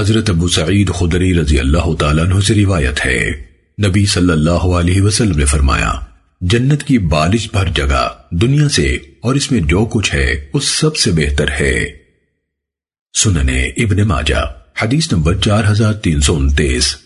حضرت ابو سعید خدری رضی اللہ تعالیٰ عنہ سے روایت ہے۔ نبی صلی اللہ علیہ وسلم نے فرمایا، جنت کی بالش بھر جگہ دنیا سے اور اس میں جو کچھ ہے، اس سب سے بہتر ہے۔ سننے ابن ماجہ، حدیث نمبر چار ہزار تین سو انتیس۔